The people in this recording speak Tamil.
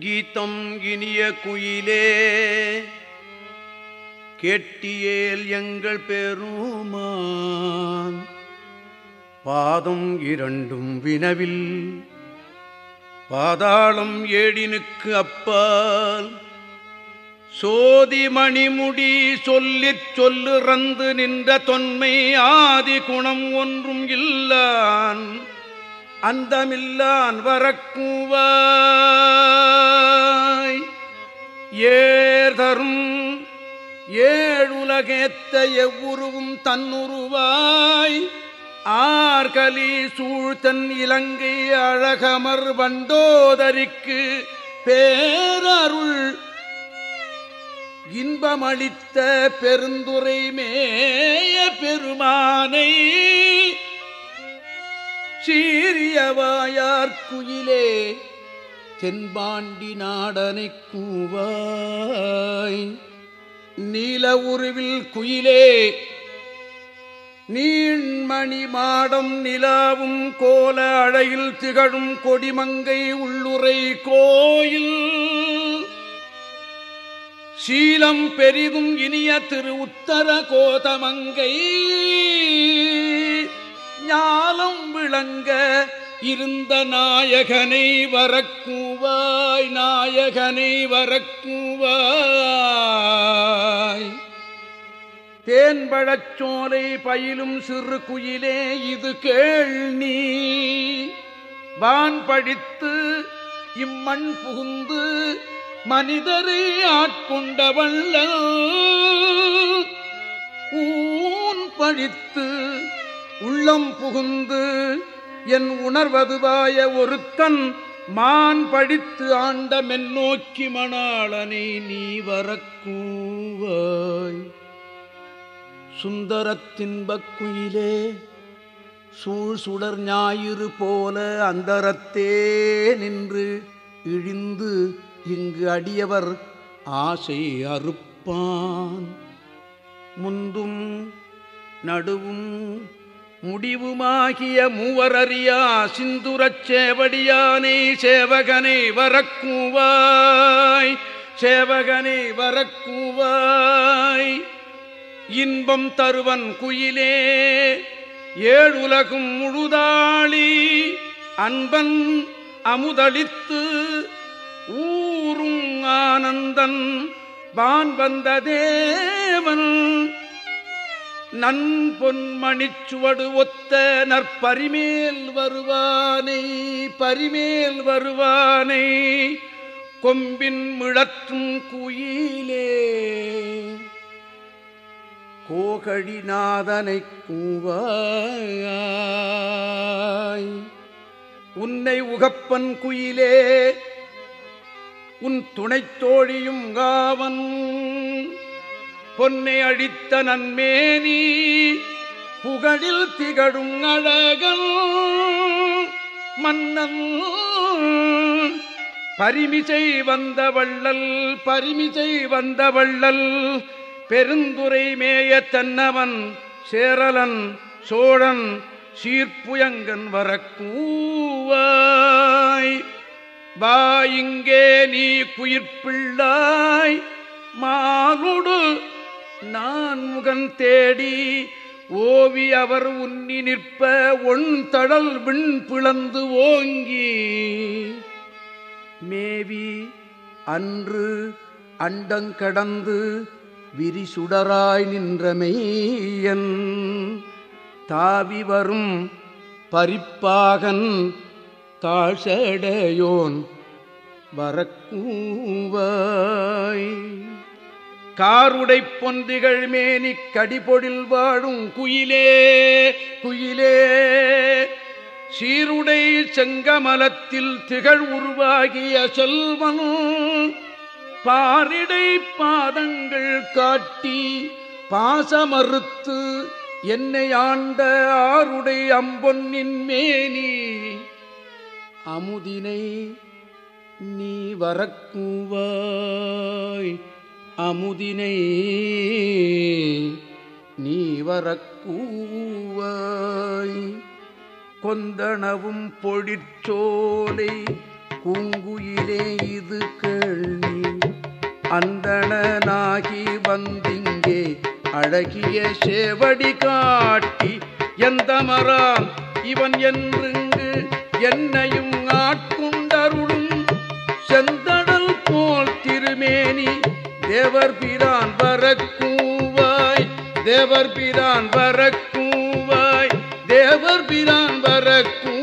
கீதம் இனிய குயிலே கேட்டியேல் எங்கள் பெருமான். பாதம் இரண்டும் வினவில் பாதாளம் ஏடினுக்கு அப்பால். சோதி மணிமுடி சொல்லிச் சொல்லுறந்து நின்ற தொன்மை ஆதி குணம் ஒன்றும் இல்லான். அந்தமில்லான் வரக்குவாய். ஏதரும் ஏழுலகேத்த எவ்வுருவும் தன்னுருவாய். ஆர்கலி சூழ்த்தன் இலங்கை அழகமர் வண்டோதரிக்கு பேரருள். இன்பமளித்த பெருந்துரை மேய பெருமானை சீரியவாயார்குயிலே தென்பாண்டி நாடனை கூவாய். நீல உருவில் குயிலே நீண்மணி மாடம் நிலாவும் கோல அழையில் திகழும் கொடிமங்கை உள்ளுரை கோயில். சீலம் பெரிதும் இனிய திரு உத்தர கோதமங்கை. விளங்க இருந்த நாயகனை வரக்கூவாய் நாயகனை வரக்கூவாய். தேன்பழச்சோலை பயிலும் சிறு குயிலே இது கேள் நீ. வான் படித்து இம்மண் புகுந்து மனிதரை ஆட்கொண்ட வள்ளல் ஊன் பழித்து உள்ளம் புகுந்து என் உணர்வதுவாய ஒருத்தன் மான் படித்து ஆண்ட மென்னோக்கி மணாளனை நீ வரக்கூவாய். சுந்தரத்தின்பக் குயிலே சூழ் சுடர் ஞாயிறு போல அந்தரத்தே நின்று இழிந்து இங்கு அடியவர் ஆசை அறுப்பான். முந்தும் நடுவும் முடிவுமாகிய மூவரறியா சிந்துரச் சேவடியானே சேவகனை வரக்கூவாய் சேவகனை வரக்கூவாய். இன்பம் தருவன் குயிலே ஏழுலகும் முழுதாளி அன்பன் அமுதளித்து ஊரும் ஆனந்தன் வான் வந்த தேவன். நன்பொன்மணிச்சுவடு ஒத்த நற்பரிமேல் வருவானை பரிமேல் வருவானை கொம்பின் மிழற்றும் குயிலே. கோகழிநாதனை கூவாய் உன்னை உகப்பன் குயிலே உன் துணைத்தோழியும் காவன். பொன்னை அழித்த நன்மேனி புகழில் திகழும் அழகன் மன்னன். பரிமிசை வந்த வள்ளல் பரிமிசை வந்த வள்ளல் பெருந்துரை மேய தன்னவன் சேரலன் சோழன் சீர்ப்புயங்கன் வரக்கூவாய். வா இங்கே நீ குயிர்ப்பிள்ளாய் மானுடு நான் முகன் தேடி ஓவி அவர் உன்னி நிற்ப ஒன் தடல் விண் பிளந்து ஓங்கி. மேவி அன்று அண்டங்கடந்து விரிசுடராய் நின்றமெய்யன் தாவி வரும் பரிப்பாகன் தாழ்சடையோன் வரக்கூவாய். காருடை பொந்திகள் மேனி கடிபொழில் வாழும் குயிலே குயிலே. சீருடை செங்கமலத்தில் திகழ் உருவாகிய செல்வனும் பாரிடை பாதங்கள் காட்டி பாசமறுத்து என்னை ஆண்ட ஆருடை அம்பொன்னின் மேனி. அமுதினை நீ வரக்கூவாய். அமுதினை நீ வரக்கூவாய். கொந்தனவும் பொழிற்சோலை பூங்குயிலே இது கேள்வி. அந்தணனாகி வந்திங்கே அழகிய சேவடி காட்டி எந்த மரான் இவன் என்றுங்கு என்னையும் ஆட்கொண்டருளும். செந்தடல் போல் திருமேனி தேவர் பிரான் வரக்கூவாய் தேவர் பிரான் வரக்கூவாய் தேவர் பிரான் வரக்கூ